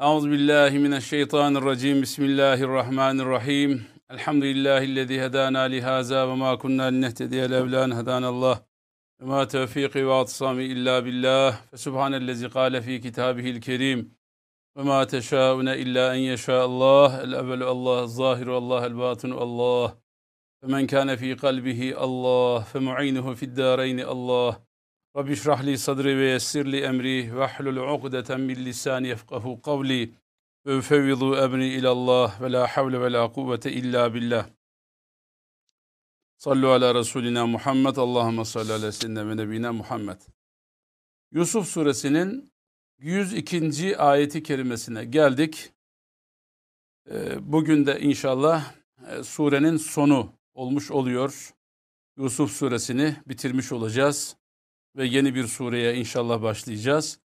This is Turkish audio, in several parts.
Euzu billahi mineşşeytanirracim. Bismillahirrahmanirrahim. Elhamdülillahi'llezî hedâna lihaza ve mâ kunnâ linehtediye levlâ en hedânallah. Ve mâ tevfîkî ve atsâmi illâ billah. Fe subhanellezî kâle fî kitâbihil kerîm. Ve mâ teşâune illâ en yeşâallah. El evvelu Allah, zâhiru Allah, el batinu Allah. Ve men kâne fî kalbihi Allah. Fe mu'inuhu fid dâreyni Allah. Rabbi şrah li sadri ve yessir li emri ve hlul ukdeten min lisani yefkahu kavli ve üfevvidu emri ilallah ve la havle ve la kuvvete illa billah. Sallu ala Resulina Muhammed. Allahümme salli ala seyyidina ve nebina Muhammed. Yusuf suresinin 102. ayeti kerimesine geldik. Ee, bugün de inşallah e, surenin sonu olmuş oluyor. Yusuf suresini bitirmiş olacağız ve yeni bir sureye inşallah başlayacağız.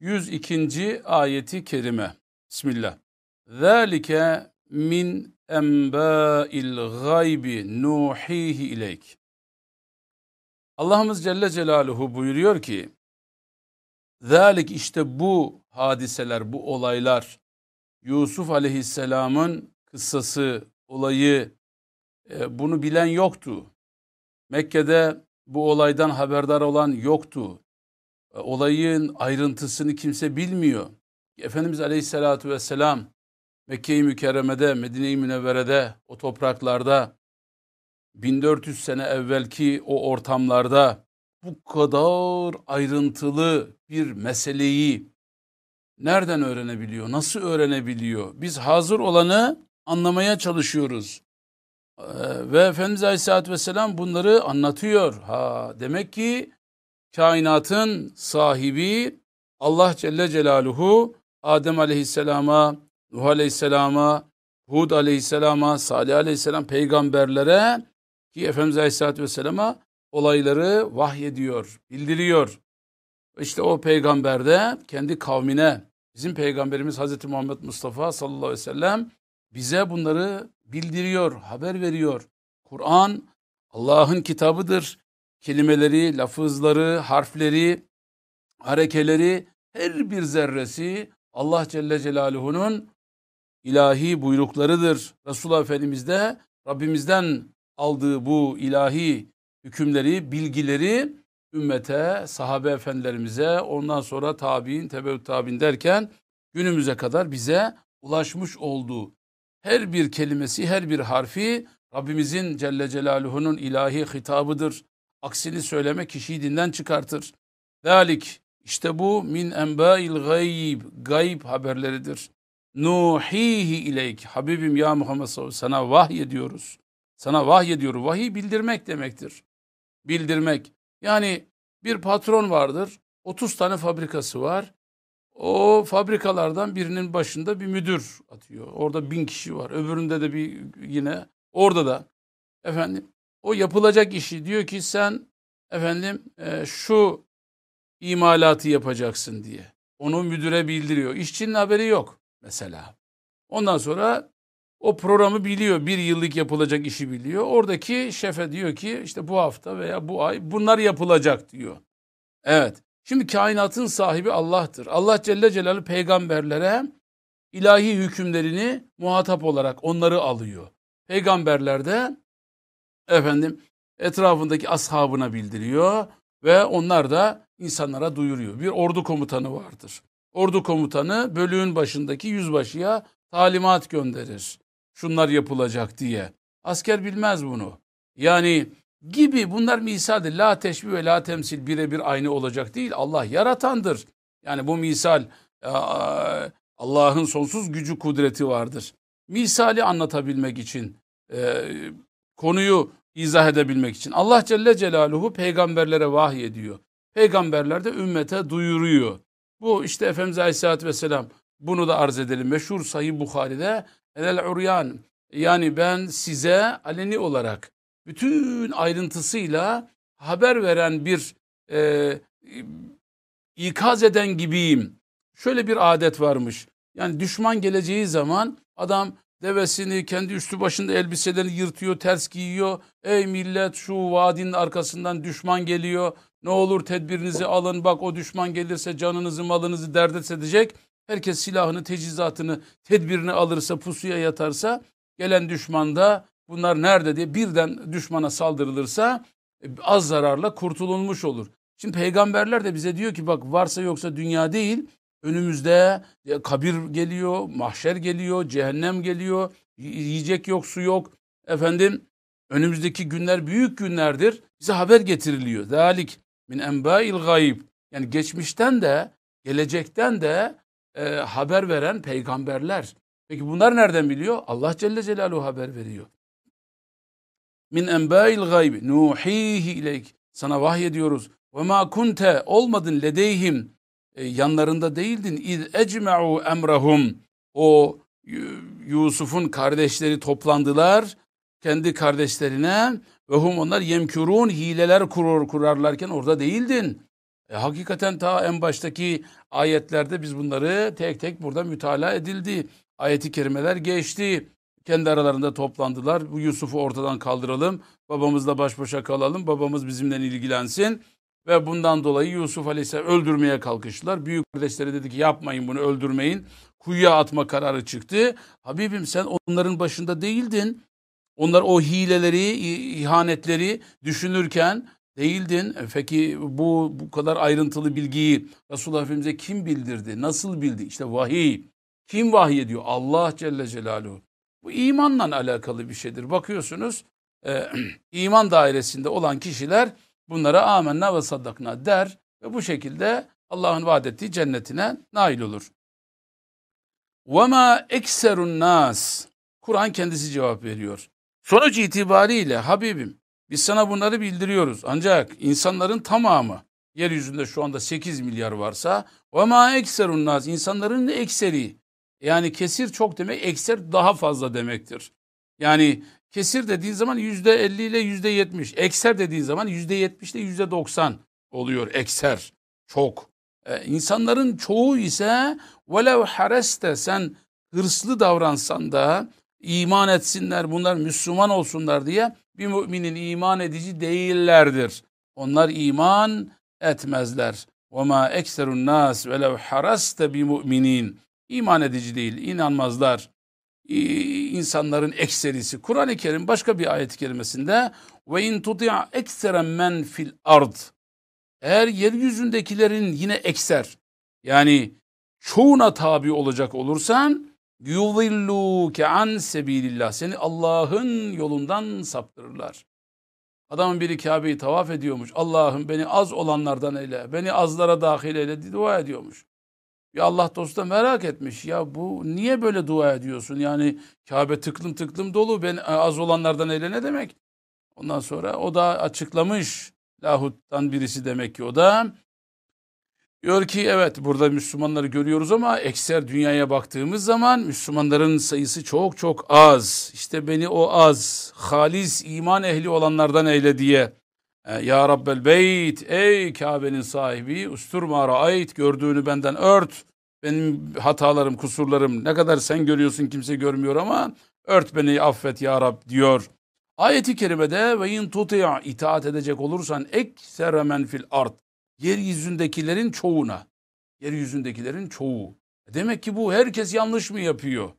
102. ayeti kerime. Bismillah. Zalike min enbâil gaybi nuhihi ileyk. Allah'ımız Celle Celaluhu buyuruyor ki, Zalik işte bu hadiseler, bu olaylar, Yusuf Aleyhisselam'ın kıssası, olayı, e, bunu bilen yoktu. Mekke'de bu olaydan haberdar olan yoktu. E, olayın ayrıntısını kimse bilmiyor. Efendimiz Aleyhisselatü Vesselam Mekke-i Mükerreme'de, Medine-i Münevvere'de, o topraklarda 1400 sene evvelki o ortamlarda bu kadar ayrıntılı bir meseleyi nereden öğrenebiliyor, nasıl öğrenebiliyor? Biz hazır olanı anlamaya çalışıyoruz. Ee, ve Efendimiz Aleyhisselatü Vesselam bunları anlatıyor. Ha, demek ki kainatın sahibi Allah Celle Celaluhu Adem Aleyhisselam'a, Nuh Aleyhisselam'a, Hud Aleyhisselam'a, Salih Aleyhisselam peygamberlere ki Efendimiz Aleyhisselatü Vesselam'a olayları vahyediyor, bildiriyor. İşte o peygamber de kendi kavmine, bizim peygamberimiz Hazreti Muhammed Mustafa sallallahu aleyhi ve sellem bize bunları bildiriyor, haber veriyor. Kur'an Allah'ın kitabıdır. Kelimeleri, lafızları, harfleri, harekeleri, her bir zerresi Allah Celle Celaluhu'nun ilahi buyruklarıdır. Resulullah Efendimiz de Rabbimizden aldığı bu ilahi hükümleri, bilgileri ümmete, sahabe efendilerimize, ondan sonra tabi'in, tebeut tabi'in derken günümüze kadar bize ulaşmış olduğu her bir kelimesi, her bir harfi Rabbimizin Celle Celaluhu'nun ilahi hitabıdır. Aksini söyleme kişiyi dinden çıkartır. Dalik işte bu min enbâil gayb, gayb haberleridir. Nuhihi ileyk. Habibim ya Muhammed sallallahu sana vahiy ediyoruz. Sana vahiy ediyoruz. Vahiy bildirmek demektir. Bildirmek. Yani bir patron vardır. 30 tane fabrikası var. O fabrikalardan birinin başında bir müdür atıyor. Orada bin kişi var. Öbüründe de bir yine orada da efendim o yapılacak işi diyor ki sen efendim e, şu imalatı yapacaksın diye. Onu müdüre bildiriyor. İşçinin haberi yok mesela. Ondan sonra o programı biliyor. Bir yıllık yapılacak işi biliyor. Oradaki şefe diyor ki işte bu hafta veya bu ay bunlar yapılacak diyor. Evet. Şimdi kainatın sahibi Allah'tır. Allah Celle Celaluhu peygamberlere ilahi hükümlerini muhatap olarak onları alıyor. Peygamberler de efendim etrafındaki ashabına bildiriyor ve onlar da insanlara duyuruyor. Bir ordu komutanı vardır. Ordu komutanı bölüğün başındaki yüzbaşıya talimat gönderir. Şunlar yapılacak diye. Asker bilmez bunu. Yani gibi bunlar misaldir. La teşbih ve la temsil birebir aynı olacak değil. Allah yaratandır. Yani bu misal Allah'ın sonsuz gücü kudreti vardır. Misali anlatabilmek için, e, konuyu izah edebilmek için Allah Celle Celaluhu peygamberlere vahiy ediyor. Peygamberler de ümmete duyuruyor. Bu işte Efendimiz Aleyhisselatü Vesselam bunu da arz edelim. Meşhur Sahih Bukhari'de el uryan yani ben size aleni olarak bütün ayrıntısıyla haber veren bir e, ikaz eden gibiyim. Şöyle bir adet varmış. Yani düşman geleceği zaman adam devesini kendi üstü başında elbiselerini yırtıyor, ters giyiyor. Ey millet şu vadinin arkasından düşman geliyor. Ne olur tedbirinizi alın bak o düşman gelirse canınızı malınızı dert edecek. Herkes silahını, teçhizatını, tedbirini alırsa, pusuya yatarsa gelen düşman da bunlar nerede diye birden düşmana saldırılırsa e, az zararla kurtulunmuş olur. Şimdi peygamberler de bize diyor ki bak varsa yoksa dünya değil önümüzde kabir geliyor, mahşer geliyor, cehennem geliyor, yiyecek yok, su yok. Efendim önümüzdeki günler büyük günlerdir. Bize haber getiriliyor. Zalik min enba'il gayb. Yani geçmişten de gelecekten de e, haber veren peygamberler. Peki bunlar nereden biliyor? Allah Celle Celaluhu haber veriyor. Min enba'il gayb nuhihi ileyk. Sana vahyediyoruz. Ve ma kunte olmadın ledeyhim. E, yanlarında değildin. İz ecme'u emrahum. O Yusuf'un kardeşleri toplandılar kendi kardeşlerine ve hum onlar yemkurun hileler kurur kurarlarken orada değildin. E, hakikaten ta en baştaki ayetlerde biz bunları tek tek burada mütalaa edildi. Ayeti kerimeler geçti. Kendi aralarında toplandılar. Bu Yusuf'u ortadan kaldıralım. Babamızla baş başa kalalım. Babamız bizimle ilgilensin. Ve bundan dolayı Yusuf Aleyhisselam öldürmeye kalkıştılar. Büyük kardeşleri dedi ki yapmayın bunu öldürmeyin. Kuyuya atma kararı çıktı. Habibim sen onların başında değildin. Onlar o hileleri, ihanetleri düşünürken değildin. E, peki bu bu kadar ayrıntılı bilgiyi Resulullah Efendimiz'e kim bildirdi? Nasıl bildi? İşte vahiy. Kim vahiy ediyor? Allah Celle Celaluhu. Bu imanla alakalı bir şeydir. Bakıyorsunuz e, iman dairesinde olan kişiler bunlara amenna ve saddakna der ve bu şekilde Allah'ın vaad ettiği cennetine nail olur. وَمَا اَكْسَرُ النَّاسِ Kur'an kendisi cevap veriyor. Sonuç itibariyle Habibim biz sana bunları bildiriyoruz. Ancak insanların tamamı yeryüzünde şu anda 8 milyar varsa ve ma ekserun nas insanların ekseri yani kesir çok demek ekser daha fazla demektir. Yani kesir dediğin zaman yüzde 50 ile yüzde 70 ekser dediğin zaman yüzde 70 ile yüzde 90 oluyor ekser çok. Ee, insanların çoğu ise velev hareste sen hırslı davransan da iman etsinler, bunlar Müslüman olsunlar diye bir müminin iman edici değillerdir. Onlar iman etmezler. وَمَا اَكْسَرُ النَّاسِ وَلَوْ حَرَسْتَ بِمُؤْمِنِينَ iman edici değil, inanmazlar, insanların ekserisi. Kur'an-ı Kerim başka bir ayet-i kerimesinde ve in tuti'a ekseren men fil ard. Eğer yeryüzündekilerin yine ekser yani çoğuna tabi olacak olursan yudilluke an sebilillah seni Allah'ın yolundan saptırırlar. Adamın biri Kabe'yi tavaf ediyormuş. Allah'ım beni az olanlardan eyle, beni azlara dahil eyle diye dua ediyormuş. Bir Allah dostu da merak etmiş. Ya bu niye böyle dua ediyorsun? Yani Kabe tıklım tıklım dolu. Ben az olanlardan eyle ne demek? Ondan sonra o da açıklamış. Lahut'tan birisi demek ki o da. Diyor ki evet burada Müslümanları görüyoruz ama ekser dünyaya baktığımız zaman Müslümanların sayısı çok çok az. İşte beni o az, halis iman ehli olanlardan eyle diye. E, ya Rabbel Beyt, ey Kabe'nin sahibi, usturma ra'ayt, gördüğünü benden ört. Benim hatalarım, kusurlarım ne kadar sen görüyorsun kimse görmüyor ama ört beni affet ya Rab diyor. Ayeti kerimede ve in tuti'a itaat edecek olursan eksere men fil art yeryüzündekilerin çoğuna. Yeryüzündekilerin çoğu. E demek ki bu herkes yanlış mı yapıyor?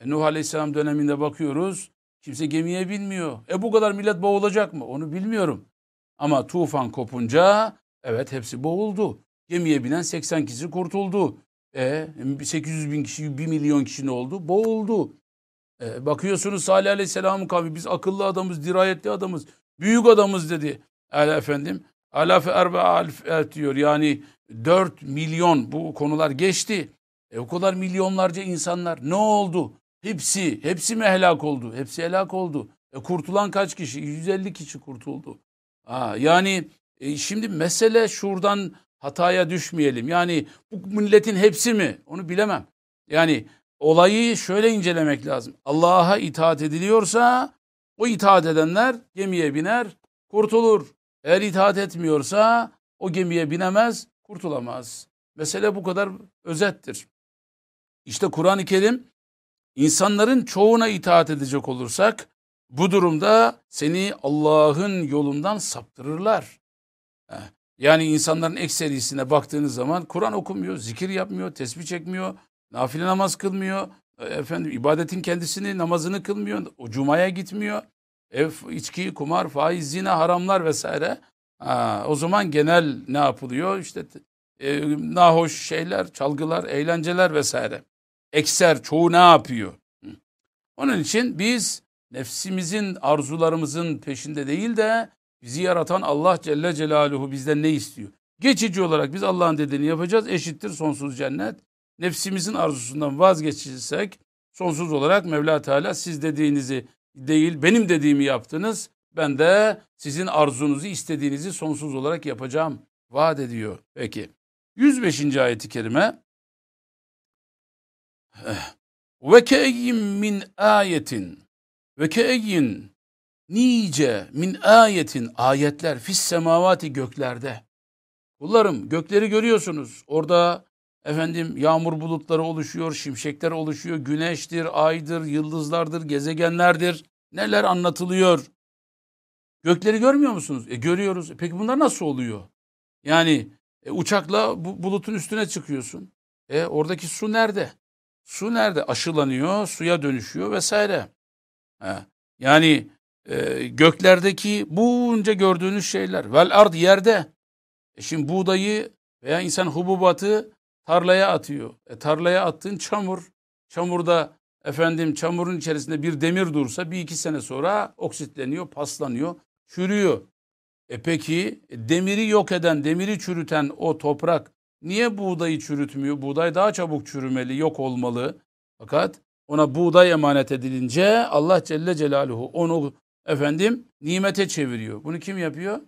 E Nuh Aleyhisselam döneminde bakıyoruz. Kimse gemiye binmiyor. E bu kadar millet boğulacak mı? Onu bilmiyorum. Ama tufan kopunca evet hepsi boğuldu. Gemiye binen 80 kişi kurtuldu. E 800 bin kişi, 1 milyon kişi ne oldu? Boğuldu. E, bakıyorsunuz Salih Aleyhisselam'ın kavmi biz akıllı adamız, dirayetli adamız, büyük adamız dedi. El efendim Alaf erbe alf diyor yani 4 milyon bu konular geçti. E o kadar milyonlarca insanlar ne oldu? Hepsi, hepsi mi helak oldu? Hepsi helak oldu. E kurtulan kaç kişi? 150 kişi kurtuldu. Ha, yani e, şimdi mesele şuradan hataya düşmeyelim. Yani bu milletin hepsi mi? Onu bilemem. Yani olayı şöyle incelemek lazım. Allah'a itaat ediliyorsa o itaat edenler gemiye biner, kurtulur. Eğer itaat etmiyorsa o gemiye binemez, kurtulamaz. Mesele bu kadar özettir. İşte Kur'an-ı Kerim insanların çoğuna itaat edecek olursak bu durumda seni Allah'ın yolundan saptırırlar. Yani insanların ekserisine baktığınız zaman Kur'an okumuyor, zikir yapmıyor, tesbih çekmiyor, Nafile namaz kılmıyor. E, efendim ibadetin kendisini, namazını kılmıyor. O cumaya gitmiyor. Ev, içki, kumar, faiz, zina, haramlar vesaire. Ha, o zaman genel ne yapılıyor? İşte e, nahoş şeyler, çalgılar, eğlenceler vesaire. Ekser, çoğu ne yapıyor? Onun için biz nefsimizin, arzularımızın peşinde değil de bizi yaratan Allah Celle Celaluhu bizden ne istiyor? Geçici olarak biz Allah'ın dediğini yapacağız. Eşittir sonsuz cennet. Nefsimizin arzusundan vazgeçirsek sonsuz olarak Mevla Teala siz dediğinizi değil benim dediğimi yaptınız. Ben de sizin arzunuzu istediğinizi sonsuz olarak yapacağım. Vaat ediyor. Peki. 105. ayeti kerime. Ve ke'yim min ayetin ve ke'yin nice min ayetin ayetler fis semavati göklerde. Kullarım gökleri görüyorsunuz. Orada efendim yağmur bulutları oluşuyor, şimşekler oluşuyor, güneştir, aydır, yıldızlardır, gezegenlerdir. Neler anlatılıyor? Gökleri görmüyor musunuz? E görüyoruz. E, peki bunlar nasıl oluyor? Yani e, uçakla bu, bulutun üstüne çıkıyorsun. E oradaki su nerede? Su nerede? Aşılanıyor, suya dönüşüyor vesaire. Yani e, göklerdeki bunca gördüğünüz şeyler. Vel ard yerde. E şimdi buğdayı veya insan hububatı tarlaya atıyor. E tarlaya attığın çamur. Çamurda efendim çamurun içerisinde bir demir dursa bir iki sene sonra oksitleniyor, paslanıyor, çürüyor. E peki demiri yok eden, demiri çürüten o toprak niye buğdayı çürütmüyor? Buğday daha çabuk çürümeli, yok olmalı. Fakat ona buğday emanet edilince Allah Celle Celaluhu onu efendim nimete çeviriyor. Bunu kim yapıyor?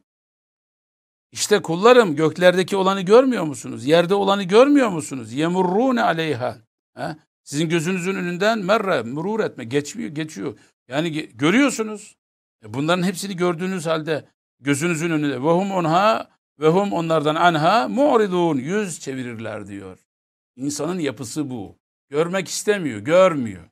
İşte kullarım göklerdeki olanı görmüyor musunuz? Yerde olanı görmüyor musunuz? Yemurrune aleyha. He? Sizin gözünüzün önünden merre, murur etme, geçmiyor, geçiyor. Yani görüyorsunuz. E bunların hepsini gördüğünüz halde gözünüzün önünde. Ve hum onha ve hum onlardan anha mu'ridun. Yüz çevirirler diyor. İnsanın yapısı bu. Görmek istemiyor, görmüyor.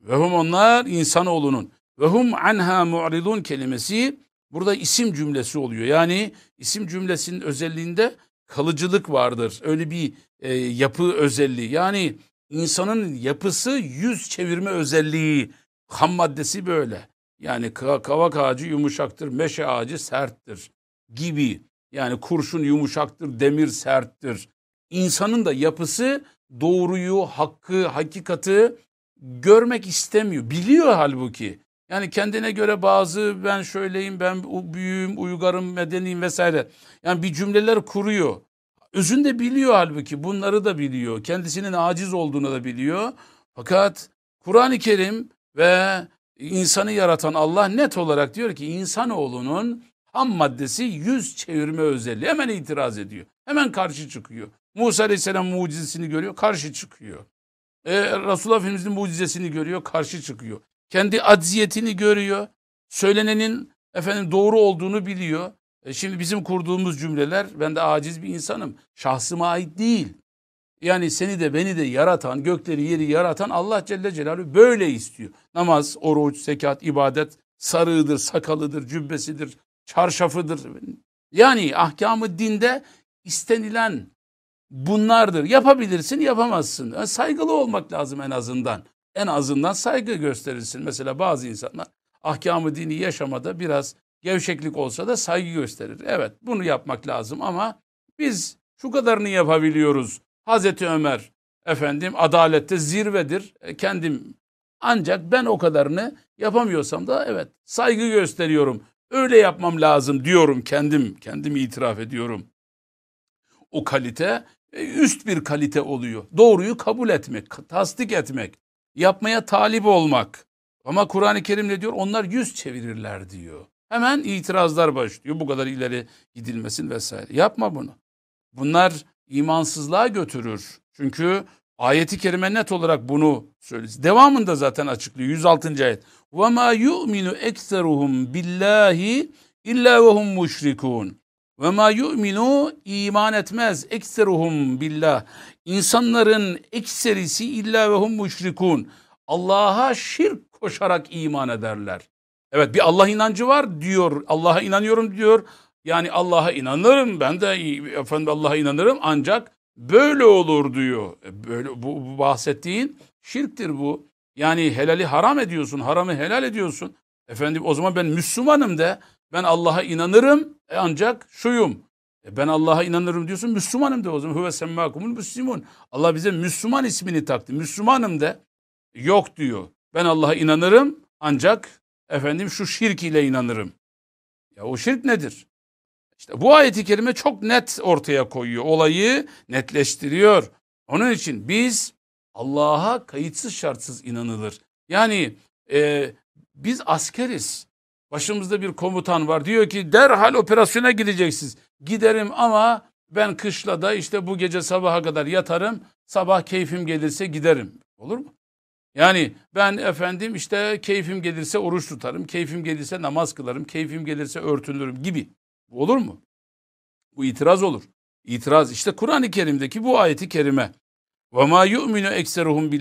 Ve hum onlar insanoğlunun. Ve hum anha mu'ridun kelimesi burada isim cümlesi oluyor. Yani isim cümlesinin özelliğinde kalıcılık vardır. Öyle bir e, yapı özelliği. Yani insanın yapısı yüz çevirme özelliği. Ham maddesi böyle. Yani kavak ağacı yumuşaktır, meşe ağacı serttir gibi. Yani kurşun yumuşaktır, demir serttir. İnsanın da yapısı doğruyu, hakkı, hakikati görmek istemiyor. Biliyor halbuki. Yani kendine göre bazı ben şöyleyim, ben büyüğüm, uygarım, medeniyim vesaire. Yani bir cümleler kuruyor. Özünde biliyor halbuki bunları da biliyor. Kendisinin aciz olduğunu da biliyor. Fakat Kur'an-ı Kerim ve insanı yaratan Allah net olarak diyor ki insanoğlunun ham maddesi yüz çevirme özelliği. Hemen itiraz ediyor. Hemen karşı çıkıyor. Musa Aleyhisselam mucizesini görüyor, karşı çıkıyor. E, Resulullah Efendimiz'in mucizesini görüyor, karşı çıkıyor. Kendi acziyetini görüyor. Söylenenin efendim doğru olduğunu biliyor. E, şimdi bizim kurduğumuz cümleler, ben de aciz bir insanım. Şahsıma ait değil. Yani seni de beni de yaratan, gökleri yeri yaratan Allah Celle Celaluhu böyle istiyor. Namaz, oruç, zekat, ibadet, sarığıdır, sakalıdır, cübbesidir, çarşafıdır. Yani ahkamı dinde istenilen bunlardır. Yapabilirsin, yapamazsın. Yani saygılı olmak lazım en azından. En azından saygı gösterilsin. Mesela bazı insanlar ahkamı dini yaşamada biraz gevşeklik olsa da saygı gösterir. Evet bunu yapmak lazım ama biz şu kadarını yapabiliyoruz. Hazreti Ömer efendim adalette zirvedir. E, kendim ancak ben o kadarını yapamıyorsam da evet saygı gösteriyorum. Öyle yapmam lazım diyorum kendim. Kendim itiraf ediyorum. O kalite e, üst bir kalite oluyor. Doğruyu kabul etmek, tasdik etmek, yapmaya talip olmak. Ama Kur'an-ı Kerim ne diyor? Onlar yüz çevirirler diyor. Hemen itirazlar başlıyor. Bu kadar ileri gidilmesin vesaire. Yapma bunu. Bunlar imansızlığa götürür. Çünkü ayeti kerime net olarak bunu söylüyor. Devamında zaten açıklıyor 106. ayet. Ve ma yu'minu ekseruhum billahi illa ve hum müşrikun ve ma yu'minu iman etmez ekseruhum billah. İnsanların ekserisi illa ve hum müşrikun. Allah'a şirk koşarak iman ederler. Evet bir Allah inancı var diyor. Allah'a inanıyorum diyor. Yani Allah'a inanırım ben de efendim Allah'a inanırım ancak böyle olur diyor. E, böyle bu, bu bahsettiğin şirktir bu. Yani helali haram ediyorsun, haramı helal ediyorsun. Efendim o zaman ben Müslümanım de, ben Allah'a inanırım e ancak şuyum. E ben Allah'a inanırım diyorsun, Müslümanım de o zaman. Huve semmâkumul müslümun. Allah bize Müslüman ismini taktı. Müslümanım de yok diyor. Ben Allah'a inanırım ancak efendim şu şirk ile inanırım. Ya o şirk nedir? İşte bu ayeti kerime çok net ortaya koyuyor. Olayı netleştiriyor. Onun için biz Allah'a kayıtsız şartsız inanılır. Yani e, biz askeriz. Başımızda bir komutan var. Diyor ki derhal operasyona gideceksiniz. Giderim ama ben kışlada işte bu gece sabaha kadar yatarım. Sabah keyfim gelirse giderim. Olur mu? Yani ben efendim işte keyfim gelirse oruç tutarım. Keyfim gelirse namaz kılarım. Keyfim gelirse örtünürüm gibi. Olur mu? Bu itiraz olur. İtiraz işte Kur'an-ı Kerim'deki bu ayeti kerime. Ve ma yu'minu ekseruhum.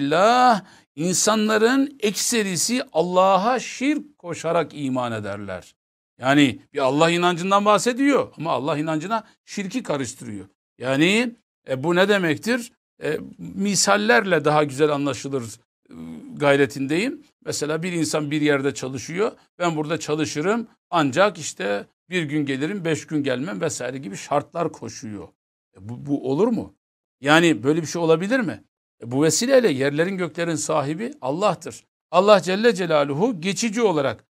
İnsanların ekserisi Allah'a şirk koşarak iman ederler. Yani bir Allah inancından bahsediyor ama Allah inancına şirki karıştırıyor. Yani e, bu ne demektir? E, misallerle daha güzel anlaşılır e, gayretindeyim. Mesela bir insan bir yerde çalışıyor. Ben burada çalışırım ancak işte bir gün gelirim, beş gün gelmem vesaire gibi şartlar koşuyor. E, bu, bu olur mu? Yani böyle bir şey olabilir mi? E, bu vesileyle yerlerin göklerin sahibi Allah'tır. Allah Celle Celaluhu geçici olarak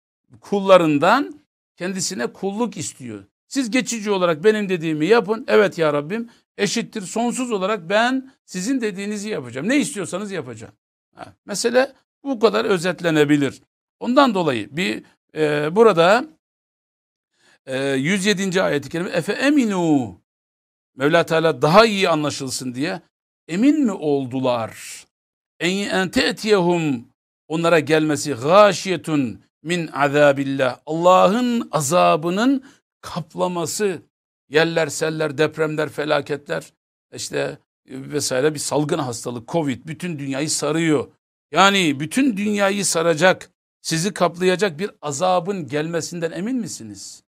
kullarından kendisine kulluk istiyor. Siz geçici olarak benim dediğimi yapın. Evet ya Rabbim eşittir. Sonsuz olarak ben sizin dediğinizi yapacağım. Ne istiyorsanız yapacağım. Ha, mesele bu kadar özetlenebilir. Ondan dolayı bir e, burada e, 107. ayet-i kerime Efe eminu Mevla Teala daha iyi anlaşılsın diye emin mi oldular? En ente'tiyehum onlara gelmesi gâşiyetun min azabillah. Allah'ın azabının kaplaması, yerler, seller, depremler, felaketler, işte vesaire bir salgın hastalık, Covid bütün dünyayı sarıyor. Yani bütün dünyayı saracak, sizi kaplayacak bir azabın gelmesinden emin misiniz?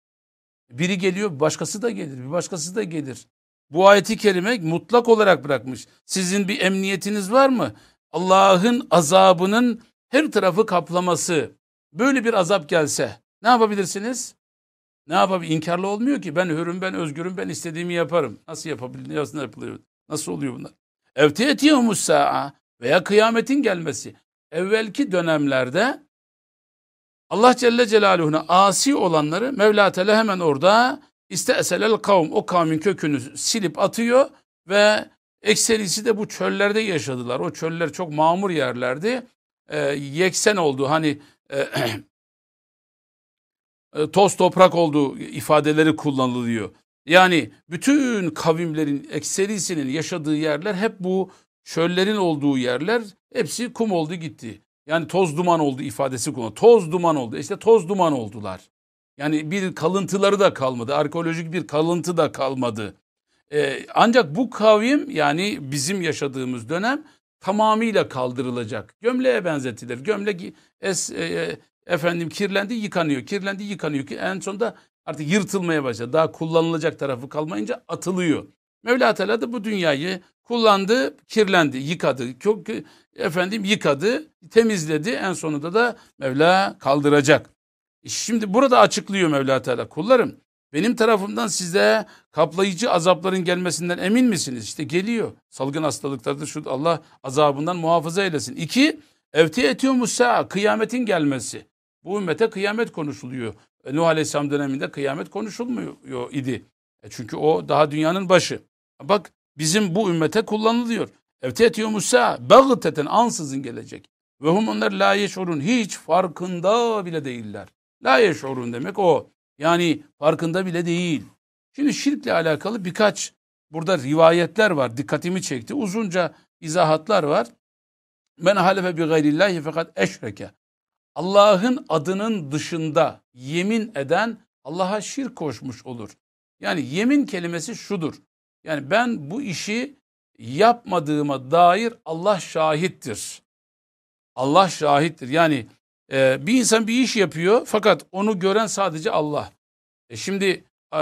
Biri geliyor, başkası da gelir, bir başkası da gelir. Bu ayeti kerime mutlak olarak bırakmış. Sizin bir emniyetiniz var mı? Allah'ın azabının her tarafı kaplaması. Böyle bir azap gelse ne yapabilirsiniz? Ne yapabilir? İnkarlı olmuyor ki. Ben hürüm, ben özgürüm, ben istediğimi yaparım. Nasıl yapabilir? Nasıl yapılıyor? Nasıl oluyor bunlar? Evtiyetiyomus sa'a veya kıyametin gelmesi. Evvelki dönemlerde Allah Celle Celaluhu'na asi olanları Mevla Teala hemen orada İsteselel kavm o kavmin kökünü silip atıyor ve ekserisi de bu çöllerde yaşadılar. O çöller çok mamur yerlerdi. E, yeksen oldu hani e, e, toz toprak olduğu ifadeleri kullanılıyor. Yani bütün kavimlerin ekserisinin yaşadığı yerler hep bu çöllerin olduğu yerler hepsi kum oldu gitti. Yani toz duman oldu ifadesi kullanılıyor. Toz duman oldu. İşte toz duman oldular. Yani bir kalıntıları da kalmadı. Arkeolojik bir kalıntı da kalmadı. Ee, ancak bu kavim yani bizim yaşadığımız dönem tamamıyla kaldırılacak. Gömleğe benzetilir. Gömlek es, e, e, efendim kirlendi yıkanıyor. Kirlendi yıkanıyor. En sonunda artık yırtılmaya başladı. Daha kullanılacak tarafı kalmayınca atılıyor. Mevla Teala da bu dünyayı kullandı, kirlendi, yıkadı. Çok efendim yıkadı, temizledi. En sonunda da Mevla kaldıracak. Şimdi burada açıklıyor Mevla Teala. Kullarım benim tarafımdan size kaplayıcı azapların gelmesinden emin misiniz? İşte geliyor. Salgın hastalıklarda şu Allah azabından muhafaza eylesin. İki, evti etiyor musa kıyametin gelmesi. Bu ümmete kıyamet konuşuluyor. E, Nuh Aleyhisselam döneminde kıyamet konuşulmuyor idi. E çünkü o daha dünyanın başı. Bak bizim bu ümmete kullanılıyor. Evti etiyor musa bağıteten ansızın gelecek. Ve hum onlar la yeşurun hiç farkında bile değiller. La yeşurun demek o. Yani farkında bile değil. Şimdi şirkle alakalı birkaç burada rivayetler var. Dikkatimi çekti. Uzunca izahatlar var. Men halefe bi gayrillahi fakat eşreke. Allah'ın adının dışında yemin eden Allah'a şirk koşmuş olur. Yani yemin kelimesi şudur. Yani ben bu işi yapmadığıma dair Allah şahittir. Allah şahittir. Yani ee, bir insan bir iş yapıyor fakat onu gören sadece Allah. E şimdi e,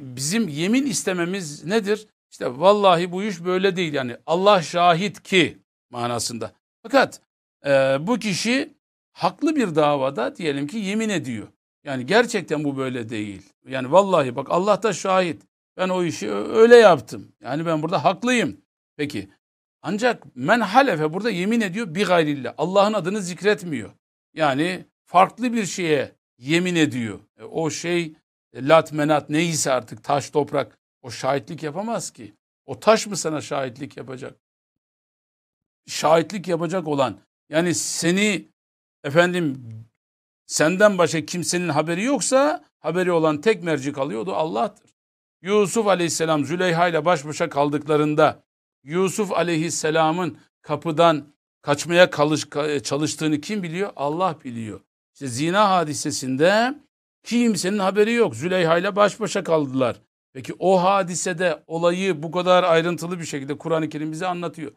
bizim yemin istememiz nedir? İşte vallahi bu iş böyle değil yani Allah şahit ki manasında. Fakat e, bu kişi haklı bir davada diyelim ki yemin ediyor. Yani gerçekten bu böyle değil. Yani vallahi bak Allah da şahit. Ben o işi öyle yaptım. Yani ben burada haklıyım. Peki ancak men halefe burada yemin ediyor bir gayrillah. Allah'ın adını zikretmiyor. Yani farklı bir şeye yemin ediyor. E, o şey e, lat menat neyse artık taş toprak o şahitlik yapamaz ki. O taş mı sana şahitlik yapacak? Şahitlik yapacak olan yani seni efendim senden başka kimsenin haberi yoksa haberi olan tek merci kalıyordu Allah'tır. Yusuf aleyhisselam Züleyha ile baş başa kaldıklarında Yusuf aleyhisselamın kapıdan kaçmaya çalıştığını kim biliyor? Allah biliyor. İşte zina hadisesinde kimsenin haberi yok. Züleyha ile baş başa kaldılar. Peki o hadisede olayı bu kadar ayrıntılı bir şekilde Kur'an-ı Kerim bize anlatıyor.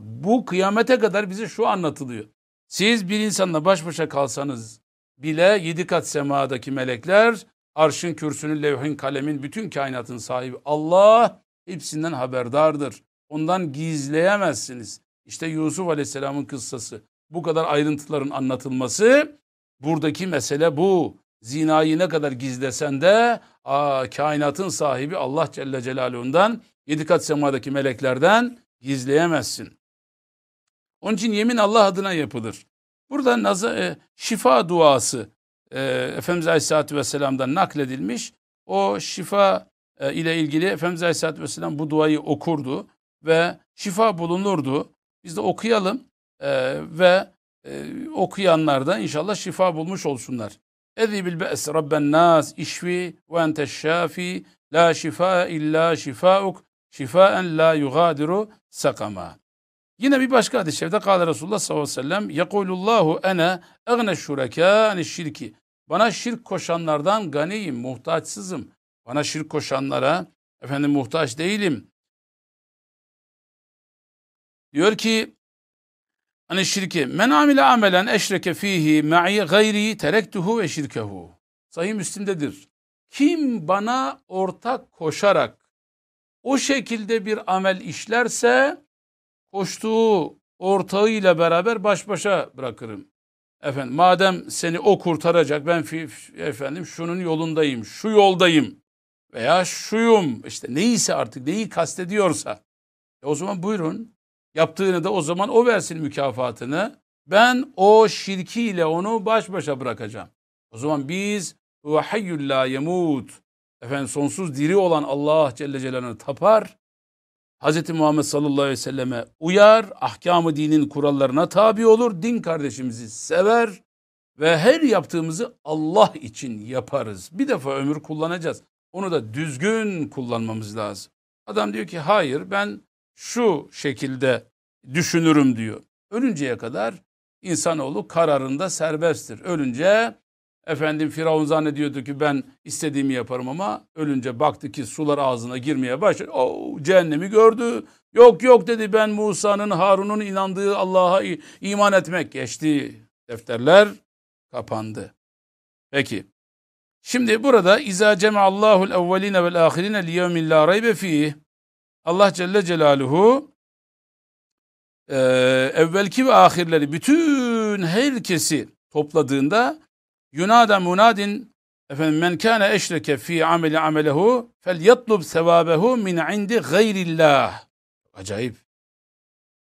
Bu kıyamete kadar bize şu anlatılıyor. Siz bir insanla baş başa kalsanız bile yedi kat semadaki melekler, arşın, kürsünün, levhin, kalemin, bütün kainatın sahibi Allah hepsinden haberdardır. Ondan gizleyemezsiniz. İşte Yusuf Aleyhisselam'ın kıssası. Bu kadar ayrıntıların anlatılması buradaki mesele bu. Zinayı ne kadar gizlesen de aa, kainatın sahibi Allah Celle Celaluhu'ndan yedi kat semadaki meleklerden gizleyemezsin. Onun için yemin Allah adına yapılır. Burada nazı, e, şifa duası e, Efendimiz Aleyhisselatü Vesselam'dan nakledilmiş. O şifa e, ile ilgili Efendimiz Aleyhisselatü Vesselam bu duayı okurdu ve şifa bulunurdu. Biz de okuyalım e, ve e, okuyanlar da inşallah şifa bulmuş olsunlar. Ezibil be's rabben nas işfi ve ente şafi la şifa illa şifauk şifaen la yugadiru sakama. Yine bir başka hadis-i şerifte kâle Resulullah sallallahu aleyhi ve sellem yekulullahu ene egne şureka ani şirki. Bana şirk koşanlardan ganiyim, muhtaçsızım. Bana şirk koşanlara efendim muhtaç değilim. Diyor ki hani şirki men amile amelen eşreke fihi ma'i gayri terektuhu ve şirkehu. Sahih Müslim'dedir. Kim bana ortak koşarak o şekilde bir amel işlerse koştuğu ortağıyla beraber baş başa bırakırım. Efendim madem seni o kurtaracak ben efendim şunun yolundayım, şu yoldayım veya şuyum işte neyse artık neyi kastediyorsa e o zaman buyurun yaptığını da o zaman o versin mükafatını. Ben o şirkiyle onu baş başa bırakacağım. O zaman biz ve hayyul la yemut efendim sonsuz diri olan Allah Celle Celaluhu'na tapar Hz. Muhammed sallallahu aleyhi ve selleme uyar, ahkamı dinin kurallarına tabi olur, din kardeşimizi sever ve her yaptığımızı Allah için yaparız. Bir defa ömür kullanacağız. Onu da düzgün kullanmamız lazım. Adam diyor ki hayır ben şu şekilde düşünürüm diyor. Ölünceye kadar insanoğlu kararında serbesttir. Ölünce Efendim Firavun zannediyordu ki ben istediğimi yaparım ama ölünce baktı ki sular ağzına girmeye başladı. O cehennemi gördü. Yok yok dedi ben Musa'nın Harun'un inandığı Allah'a iman etmek geçti. Defterler kapandı. Peki. Şimdi burada İza cema'Allahul evveline vel ahirine liyevmin la raybe fih. Allah Celle Celaluhu e, evvelki ve ahirleri bütün herkesi topladığında Yunada munadin efendim men kana eşreke fi ameli amelehu fel yatlub sevabehu min indi gayrillah. Acayip.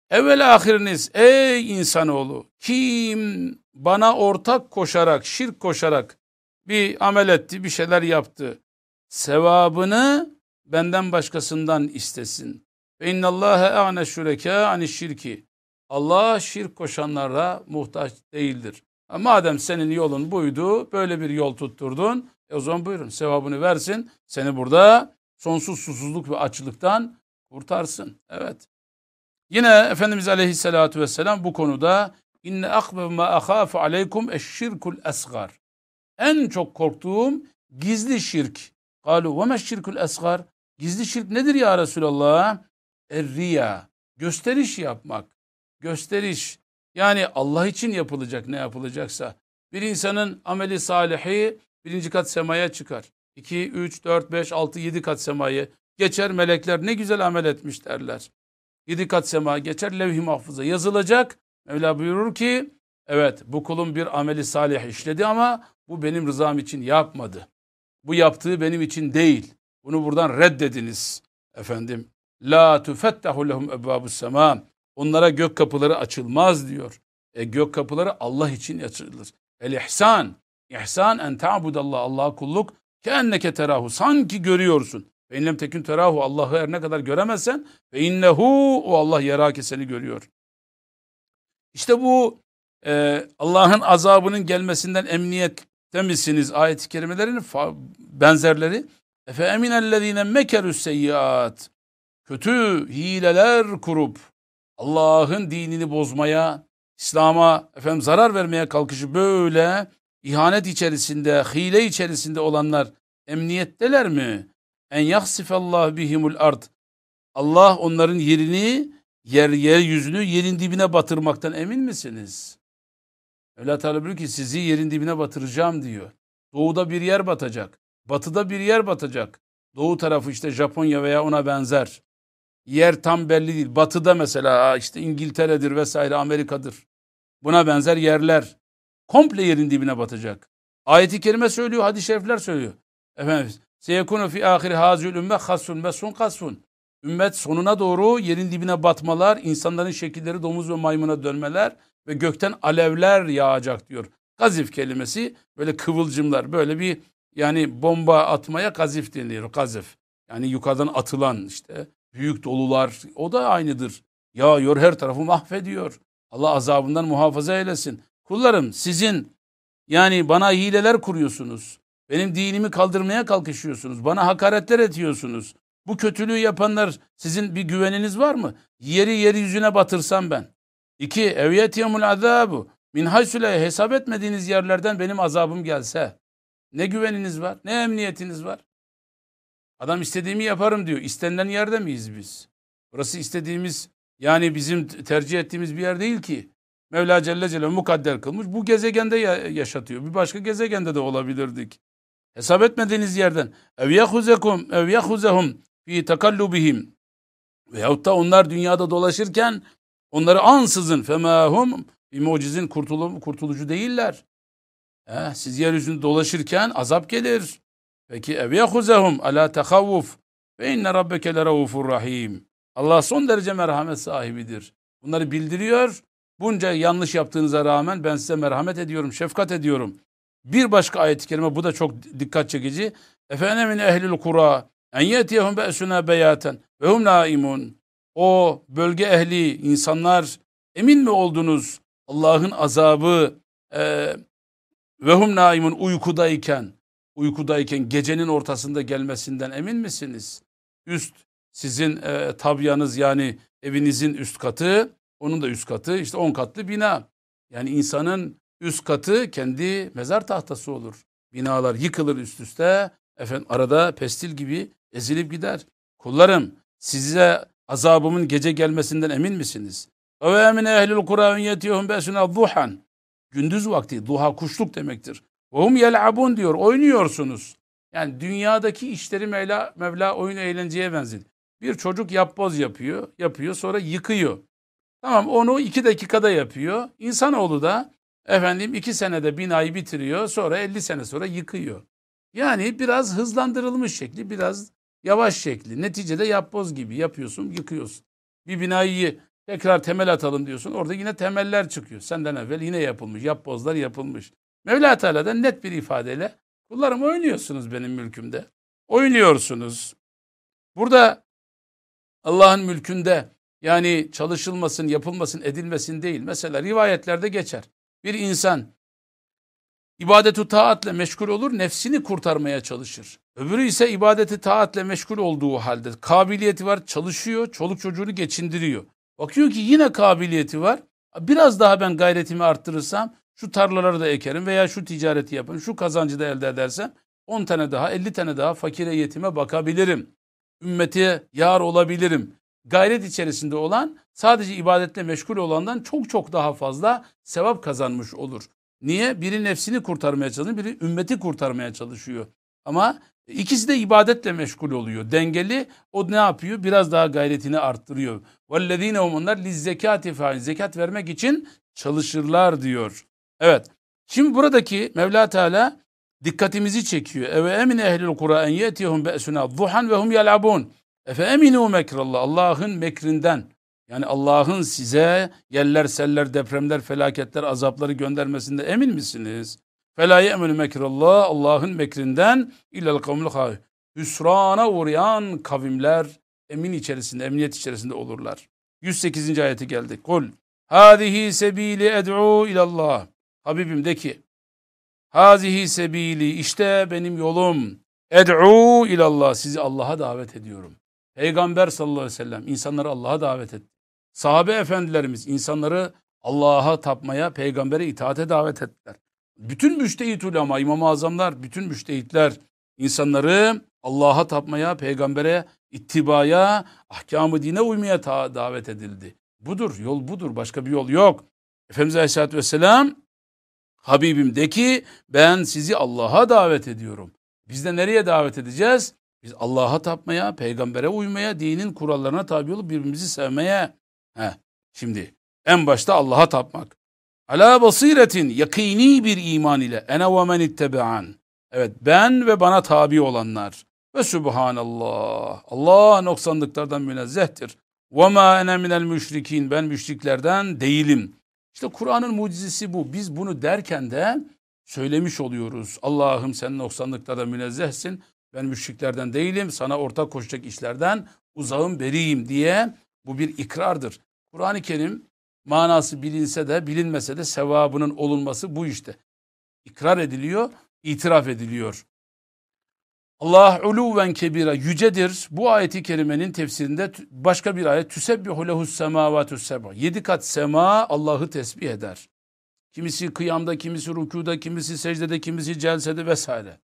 Evvel ahiriniz ey insanoğlu kim bana ortak koşarak şirk koşarak bir amel etti bir şeyler yaptı sevabını benden başkasından istesin. Ve innallâhe a'ne şureke ani şirki. Allah şirk koşanlara muhtaç değildir. Madem senin yolun buydu, böyle bir yol tutturdun, e o zaman buyurun sevabını versin. Seni burada sonsuz susuzluk ve açlıktan kurtarsın. Evet. Yine Efendimiz Aleyhisselatü Vesselam bu konuda inne akbe ma ahafu aleykum eşşirkul esgar. En çok korktuğum gizli şirk. Kalu ve meşşirkul esgar. Gizli şirk nedir ya Resulallah? Erriya. Gösteriş yapmak. Gösteriş. Yani Allah için yapılacak ne yapılacaksa. Bir insanın ameli salihi birinci kat semaya çıkar. 2, 3, 4, 5, 6, 7 kat semaya Geçer melekler ne güzel amel etmiş derler. Yedi kat sema geçer levh-i mahfuza yazılacak. Mevla buyurur ki evet bu kulum bir ameli salih işledi ama bu benim rızam için yapmadı. Bu yaptığı benim için değil. Bunu buradan reddediniz efendim. La tufettahu lehum ebvabus sema. Onlara gök kapıları açılmaz diyor. E gök kapıları Allah için açılır. El ihsan. İhsan en ta'budallah. Allah'a kulluk. Keenneke terahu. Sanki görüyorsun. Ve inlem tekün terahu. Allah'ı her ne kadar göremezsen ve innehu o Allah yerake seni görüyor. İşte bu e, Allah'ın azabının gelmesinden emniyette misiniz? Ayet-i kerimelerin benzerleri. Efe eminellezine mekerüs seyyiat. Kötü hileler kurup Allah'ın dinini bozmaya, İslam'a efendim zarar vermeye kalkışı böyle ihanet içerisinde, hile içerisinde olanlar emniyetteler mi? En yahsifallah bihimul ard. Allah onların yerini, yer yeryüzünü yerin dibine batırmaktan emin misiniz? Mevla Teala diyor ki sizi yerin dibine batıracağım diyor. Doğuda bir yer batacak. Batıda bir yer batacak. Doğu tarafı işte Japonya veya ona benzer. Yer tam belli değil. Batıda mesela işte İngiltere'dir vesaire Amerika'dır. Buna benzer yerler komple yerin dibine batacak. Ayeti kerime söylüyor, hadis-i şerifler söylüyor. Efendim, seyekunu fi ahiri hazül ümme hasun mesun kasfun. Ümmet sonuna doğru yerin dibine batmalar, insanların şekilleri domuz ve maymuna dönmeler ve gökten alevler yağacak diyor. Gazif kelimesi böyle kıvılcımlar, böyle bir yani bomba atmaya gazif deniyor, gazif. Yani yukarıdan atılan işte büyük dolular o da aynıdır. Yağıyor her tarafı mahvediyor. Allah azabından muhafaza eylesin. Kullarım sizin yani bana hileler kuruyorsunuz. Benim dinimi kaldırmaya kalkışıyorsunuz. Bana hakaretler ediyorsunuz. Bu kötülüğü yapanlar sizin bir güveniniz var mı? Yeri yeryüzüne batırsam ben. İki, eviyetiyemul azabu. Min haysule hesap etmediğiniz yerlerden benim azabım gelse. Ne güveniniz var? Ne emniyetiniz var? Adam istediğimi yaparım diyor. İstenilen yerde miyiz biz? Burası istediğimiz yani bizim tercih ettiğimiz bir yer değil ki. Mevla Celle Celle mukadder kılmış. Bu gezegende yaşatıyor. Bir başka gezegende de olabilirdik. Hesap etmediğiniz yerden ev yahuzekum ev yahuzehum fi takallubihim veyahut da onlar dünyada dolaşırken onları ansızın femahum bir mucizin kurtulu, kurtulucu değiller. Eh, siz yeryüzünde dolaşırken azap gelir. Peki ev yahuzehum ala tehavvuf ve inne rabbeke leraufur rahim. Allah son derece merhamet sahibidir. Bunları bildiriyor. Bunca yanlış yaptığınıza rağmen ben size merhamet ediyorum, şefkat ediyorum. Bir başka ayet-i kerime bu da çok dikkat çekici. Efendim min ehlil kura en yetiyehum be'suna beyaten ve hum naimun. O bölge ehli insanlar emin mi oldunuz Allah'ın azabı e, ve hum naimun uykudayken uykudayken gecenin ortasında gelmesinden emin misiniz? Üst sizin e, tabyanız yani evinizin üst katı, onun da üst katı işte on katlı bina. Yani insanın üst katı kendi mezar tahtası olur. Binalar yıkılır üst üste. Efendim arada pestil gibi ezilip gider. Kullarım size azabımın gece gelmesinden emin misiniz? Ve emine ehlül Kur'an yetihum besuna duhan. Gündüz vakti duha kuşluk demektir. Ve hum yel'abun diyor oynuyorsunuz. Yani dünyadaki işleri Mevla, Mevla oyun eğlenceye benzin. Bir çocuk yapboz yapıyor, yapıyor sonra yıkıyor. Tamam onu iki dakikada yapıyor. İnsanoğlu da efendim iki senede binayı bitiriyor sonra elli sene sonra yıkıyor. Yani biraz hızlandırılmış şekli, biraz yavaş şekli. Neticede yapboz gibi yapıyorsun, yıkıyorsun. Bir binayı tekrar temel atalım diyorsun. Orada yine temeller çıkıyor. Senden evvel yine yapılmış, yapbozlar yapılmış. Mevla Teala'dan net bir ifadeyle kullarım oynuyorsunuz benim mülkümde. Oynuyorsunuz. Burada Allah'ın mülkünde yani çalışılmasın, yapılmasın, edilmesin değil. Mesela rivayetlerde geçer. Bir insan ibadet-i taatle meşgul olur, nefsini kurtarmaya çalışır. Öbürü ise ibadeti taatle meşgul olduğu halde kabiliyeti var, çalışıyor, çoluk çocuğunu geçindiriyor. Bakıyor ki yine kabiliyeti var. Biraz daha ben gayretimi arttırırsam şu tarlaları da ekerim veya şu ticareti yaparım, şu kazancı da elde edersem 10 tane daha, 50 tane daha fakire yetime bakabilirim ümmete yar olabilirim. Gayret içerisinde olan sadece ibadetle meşgul olandan çok çok daha fazla sevap kazanmış olur. Niye? Biri nefsini kurtarmaya çalışıyor, biri ümmeti kurtarmaya çalışıyor. Ama ikisi de ibadetle meşgul oluyor. Dengeli o ne yapıyor? Biraz daha gayretini arttırıyor. Vellezine onlar li zekati fail. Zekat vermek için çalışırlar diyor. Evet. Şimdi buradaki Mevla Teala dikkatimizi çekiyor. Eve emine ehlil kura en yetihum be'suna zuhan ve hum yel'abun. Efe eminu mekrallah. Allah'ın mekrinden. Yani Allah'ın size yerler, seller, depremler, felaketler, azapları göndermesinde emin misiniz? Fela ye'menu mekrallah. Allah'ın mekrinden illel kavmul hayy. Hüsrana uğrayan kavimler emin içerisinde, emniyet içerisinde olurlar. 108. ayeti geldi. Kul hadihi sebili ed'u ilallah. Habibim de ki Hazihi sebili işte benim yolum. Ed'u ilallah sizi Allah'a davet ediyorum. Peygamber sallallahu aleyhi ve sellem insanları Allah'a davet etti. Sahabe efendilerimiz insanları Allah'a tapmaya, peygambere itaate davet ettiler. Bütün müştehit ulema, İmam-ı Azamlar, bütün müştehitler insanları Allah'a tapmaya, peygambere ittibaya, ahkamı dine uymaya davet edildi. Budur, yol budur, başka bir yol yok. Efendimiz Aleyhisselatü Vesselam Habibim de ki ben sizi Allah'a davet ediyorum. Biz de nereye davet edeceğiz? Biz Allah'a tapmaya, peygambere uymaya, dinin kurallarına tabi olup birbirimizi sevmeye. Heh, şimdi en başta Allah'a tapmak. Ala basiretin yakini bir iman ile ene ve men ittebe'an. Evet ben ve bana tabi olanlar. Ve subhanallah. Allah noksanlıklardan münezzehtir. Ve ma ene minel müşrikin. Ben müşriklerden değilim. İşte Kur'an'ın mucizesi bu. Biz bunu derken de söylemiş oluyoruz. Allah'ım sen noksanlıklarda münezzehsin. Ben müşriklerden değilim. Sana ortak koşacak işlerden uzağım beriyim diye bu bir ikrardır. Kur'an-ı Kerim manası bilinse de bilinmese de sevabının olunması bu işte. İkrar ediliyor, itiraf ediliyor. Allah uluven kebira yücedir. Bu ayeti kerimenin tefsirinde başka bir ayet tüsebbihu lehus semavatü seba. Yedi kat sema Allah'ı tesbih eder. Kimisi kıyamda, kimisi rükuda, kimisi secdede, kimisi celsede vesaire.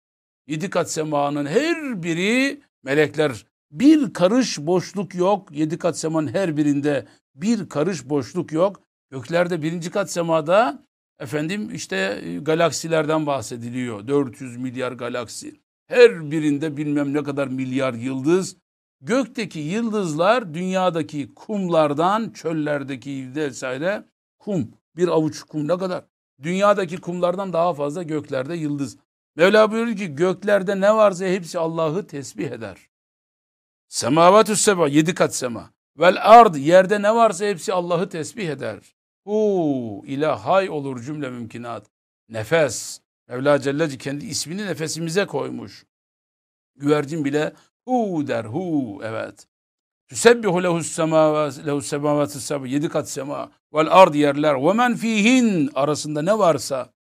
Yedi kat semanın her biri melekler. Bir karış boşluk yok. Yedi kat semanın her birinde bir karış boşluk yok. Göklerde birinci kat semada efendim işte galaksilerden bahsediliyor. 400 milyar galaksi. Her birinde bilmem ne kadar milyar yıldız. Gökteki yıldızlar dünyadaki kumlardan, çöllerdeki vesaire kum. Bir avuç kum ne kadar? Dünyadaki kumlardan daha fazla göklerde yıldız. Mevla buyuruyor ki göklerde ne varsa hepsi Allah'ı tesbih eder. Semavatü seba, yedi kat sema. Vel ard, yerde ne varsa hepsi Allah'ı tesbih eder. Hu ile hay olur cümle mümkinat. Nefes, Mevla Celle kendi ismini nefesimize koymuş. Güvercin bile hu der hu evet. Tüsebbihu lehus semavat lehus semavatü sema yedi kat sema vel ard yerler ve men fihin arasında ne varsa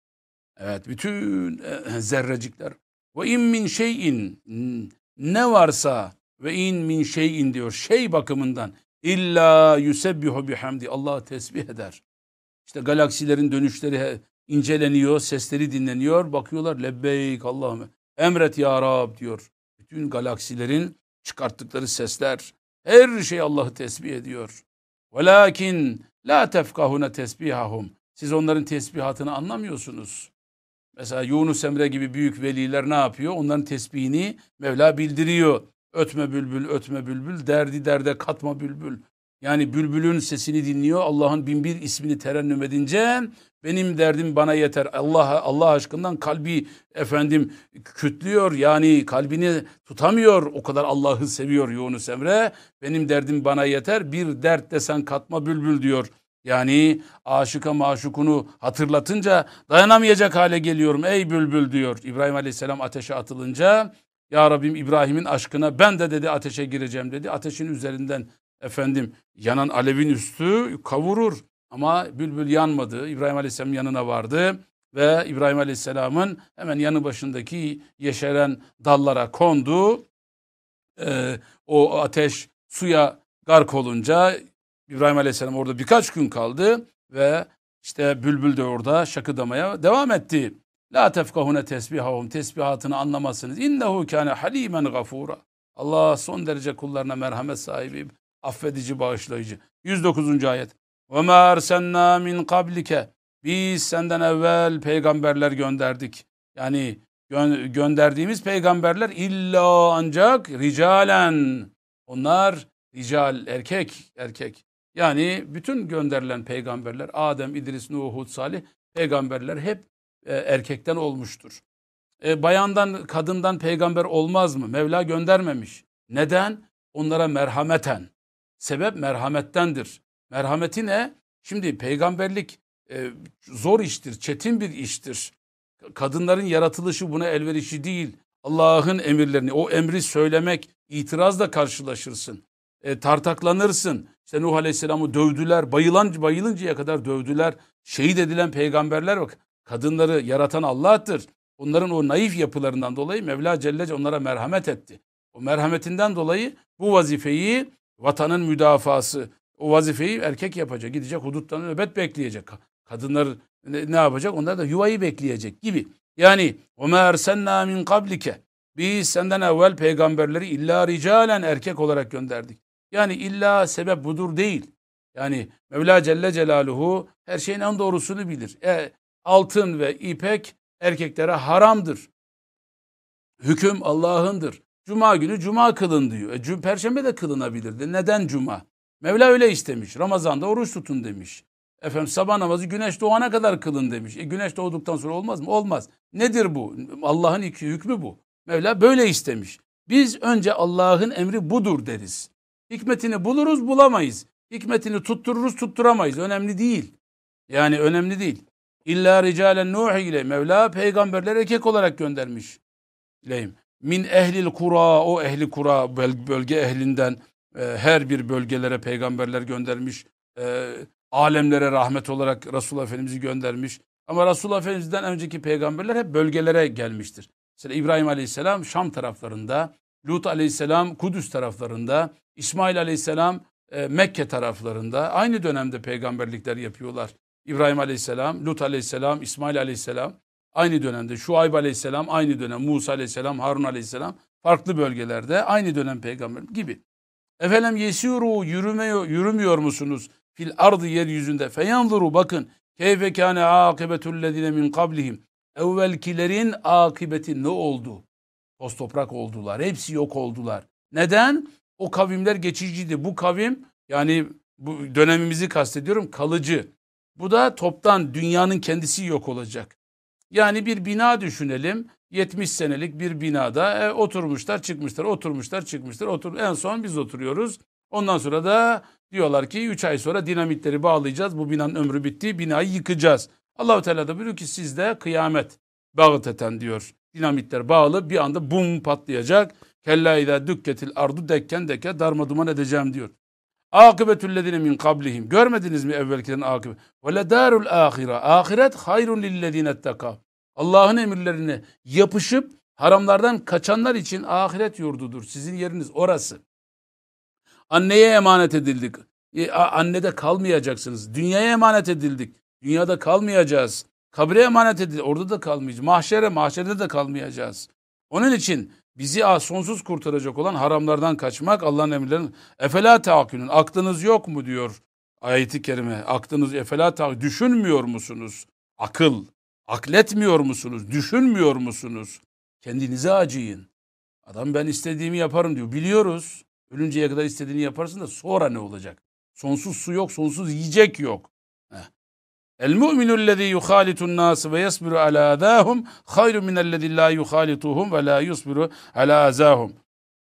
evet bütün e, zerrecikler ve in min şeyin ne varsa ve in min şeyin diyor şey bakımından illa yusebbihu bihamdi Allah tesbih eder. İşte galaksilerin dönüşleri inceleniyor, sesleri dinleniyor. Bakıyorlar lebbeyk Allah'ım emret ya Rab diyor. Bütün galaksilerin çıkarttıkları sesler her şey Allah'ı tesbih ediyor. Velakin la tefkahuna tesbihahum. Siz onların tesbihatını anlamıyorsunuz. Mesela Yunus Emre gibi büyük veliler ne yapıyor? Onların tesbihini Mevla bildiriyor. Ötme bülbül, ötme bülbül, derdi derde katma bülbül. Yani bülbülün sesini dinliyor. Allah'ın bin bir ismini terennüm edince benim derdim bana yeter. Allah Allah aşkından kalbi efendim kütlüyor. Yani kalbini tutamıyor. O kadar Allah'ı seviyor Yunus Emre. Benim derdim bana yeter. Bir dert desen katma bülbül diyor. Yani aşıka maşukunu hatırlatınca dayanamayacak hale geliyorum ey bülbül diyor. İbrahim Aleyhisselam ateşe atılınca ya Rabbim İbrahim'in aşkına ben de dedi ateşe gireceğim dedi. Ateşin üzerinden efendim yanan alevin üstü kavurur. Ama bülbül yanmadı. İbrahim Aleyhisselam yanına vardı ve İbrahim Aleyhisselam'ın hemen yanı başındaki yeşeren dallara kondu. Ee, o ateş suya gark olunca İbrahim Aleyhisselam orada birkaç gün kaldı ve işte bülbül de orada şakıdamaya devam etti. La tefkahune tesbihahum tesbihatını anlamazsınız. İnnehu kâne halimen gafura. Allah son derece kullarına merhamet sahibi, affedici, bağışlayıcı. 109. ayet. Ve ma ersenna min kablike. Biz senden evvel peygamberler gönderdik. Yani gö- gönderdiğimiz peygamberler illa ancak ricalen onlar rical erkek erkek yani bütün gönderilen peygamberler Adem, İdris, Nuh, Hud, Salih peygamberler hep e, erkekten olmuştur. E, bayandan, kadından peygamber olmaz mı? Mevla göndermemiş. Neden? Onlara merhameten. Sebep merhamettendir. Merhameti ne? Şimdi peygamberlik e, zor iştir, çetin bir iştir. Kadınların yaratılışı buna elverişi değil. Allah'ın emirlerini, o emri söylemek, itirazla karşılaşırsın. E, tartaklanırsın. İşte Nuh Aleyhisselam'ı dövdüler, bayılan, bayılıncaya kadar dövdüler. Şehit edilen peygamberler bak. Kadınları yaratan Allah'tır. Onların o naif yapılarından dolayı Mevla Celle onlara merhamet etti. O merhametinden dolayı bu vazifeyi vatanın müdafası, o vazifeyi erkek yapacak. Gidecek huduttan nöbet bekleyecek. Kadınlar ne, ne yapacak? Onlar da yuvayı bekleyecek gibi. Yani o ersenna min kablike. Biz senden evvel peygamberleri illa ricalen erkek olarak gönderdik. Yani illa sebep budur değil. Yani Mevla Celle Celaluhu her şeyin en doğrusunu bilir. E, altın ve ipek erkeklere haramdır. Hüküm Allah'ındır. Cuma günü cuma kılın diyor. E, Perşembe de kılınabilirdi. Neden cuma? Mevla öyle istemiş. Ramazan'da oruç tutun demiş. Efendim sabah namazı güneş doğana kadar kılın demiş. E, güneş doğduktan sonra olmaz mı? Olmaz. Nedir bu? Allah'ın hükmü bu. Mevla böyle istemiş. Biz önce Allah'ın emri budur deriz. Hikmetini buluruz bulamayız. Hikmetini tuttururuz tutturamayız. Önemli değil. Yani önemli değil. İlla ricalen Nuh ile Mevla peygamberler erkek olarak göndermiş. İleyim. Min ehlil kura o ehli kura bölge ehlinden e, her bir bölgelere peygamberler göndermiş. E, alemlere rahmet olarak Resulullah Efendimiz'i göndermiş. Ama Resulullah Efendimiz'den önceki peygamberler hep bölgelere gelmiştir. Mesela İbrahim Aleyhisselam Şam taraflarında, Lut Aleyhisselam Kudüs taraflarında, İsmail Aleyhisselam e, Mekke taraflarında aynı dönemde peygamberlikler yapıyorlar. İbrahim Aleyhisselam, Lut Aleyhisselam, İsmail Aleyhisselam aynı dönemde. Şuayb Aleyhisselam aynı dönem. Musa Aleyhisselam, Harun Aleyhisselam farklı bölgelerde aynı dönem peygamber gibi. Efendim yesiru yürümüyor, yürümüyor musunuz? Fil ardı yeryüzünde. Feyanzuru bakın. Keyfe kâne âkibetullezine min kablihim. Evvelkilerin akıbeti ne oldu? Toz toprak oldular. Hepsi yok oldular. Neden? O kavimler geçiciydi. Bu kavim yani bu dönemimizi kastediyorum kalıcı. Bu da toptan dünyanın kendisi yok olacak. Yani bir bina düşünelim. 70 senelik bir binada e, oturmuşlar çıkmışlar oturmuşlar çıkmışlar otur en son biz oturuyoruz. Ondan sonra da diyorlar ki 3 ay sonra dinamitleri bağlayacağız. Bu binanın ömrü bitti. Binayı yıkacağız. Allahu Teala da buyuruyor ki sizde kıyamet bağıteten diyor. Dinamitler bağlı bir anda bum patlayacak. Kella idâ dükketil ardu dekken deke darma duman edeceğim diyor. Akıbetüllezine min kablihim. Görmediniz mi evvelkilerin akıbet? Ve le darul ahire. Ahiret hayrun lillezine etteka. Allah'ın emirlerine yapışıp haramlardan kaçanlar için ahiret yurdudur. Sizin yeriniz orası. Anneye emanet edildik. E, annede kalmayacaksınız. Dünyaya emanet edildik. Dünyada kalmayacağız. Kabre emanet edildik. Orada da kalmayacağız. Mahşere, mahşerde de kalmayacağız. Onun için bizi sonsuz kurtaracak olan haramlardan kaçmak Allah'ın emirlerinin efela taakülün aklınız yok mu diyor ayeti kerime. Aklınız efela taakülün düşünmüyor musunuz? Akıl akletmiyor musunuz? Düşünmüyor musunuz? Kendinize acıyın. Adam ben istediğimi yaparım diyor. Biliyoruz ölünceye kadar istediğini yaparsın da sonra ne olacak? Sonsuz su yok sonsuz yiyecek yok El mu'minu lezî yuhâlitun nâs ve yasbiru alâ azâhum hayrun minellezî lâ yuhâlituhum ve lâ yusbiru alâ azâhum.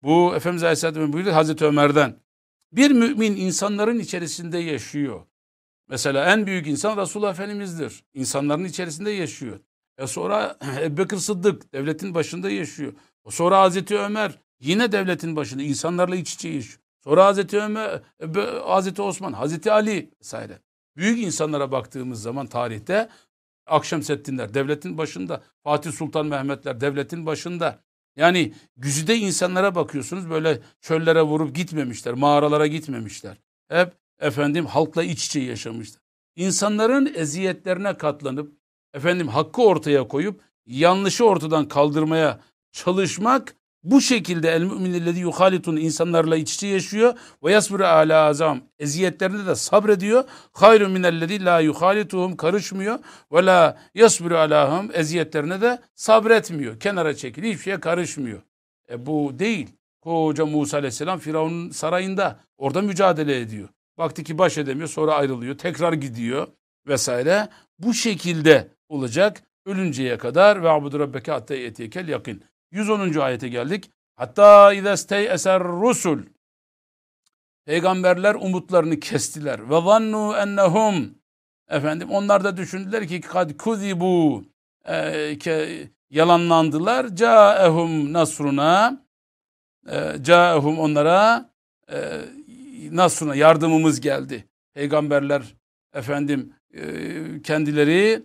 Bu Efendimiz Aleyhisselatü buyurdu Hazreti Ömer'den. Bir mümin insanların içerisinde yaşıyor. Mesela en büyük insan Resulullah Efendimiz'dir. İnsanların içerisinde yaşıyor. E sonra Ebubekir Sıddık devletin başında yaşıyor. Sonra Hazreti Ömer yine devletin başında insanlarla iç içe yaşıyor. Sonra Hazreti Ömer, Hazreti Osman, Hazreti Ali vesaire. Büyük insanlara baktığımız zaman tarihte Akşemseddinler devletin başında, Fatih Sultan Mehmetler devletin başında. Yani güzide insanlara bakıyorsunuz böyle çöllere vurup gitmemişler, mağaralara gitmemişler. Hep efendim halkla iç içe yaşamışlar. İnsanların eziyetlerine katlanıp efendim hakkı ortaya koyup yanlışı ortadan kaldırmaya çalışmak Bu şekilde el müminellezi yuhalitun insanlarla iç içe yaşıyor ve yasbiru ala azam. Eziyetlerinde de sabrediyor. Hayrun minellezi la yuhalituhum karışmıyor ve la yasbiru alahum eziyetlerine de sabretmiyor. Kenara çekiliyor. Hiçbir şeye karışmıyor. E bu değil. Koca Musa aleyhisselam Firavun'un sarayında orada mücadele ediyor. Baktı ki baş edemiyor sonra ayrılıyor. Tekrar gidiyor vesaire. Bu şekilde olacak ölünceye kadar ve abudu rabbeke hatta yetiyekel yakin. 110. ayete geldik. Hatta izestey eser rusul. Peygamberler umutlarını kestiler. Ve zannu ennehum. Efendim onlar da düşündüler ki kad kuzibu e, ke, yalanlandılar. Caehum nasruna. E, caehum onlara e, nasruna yardımımız geldi. Peygamberler efendim e, kendileri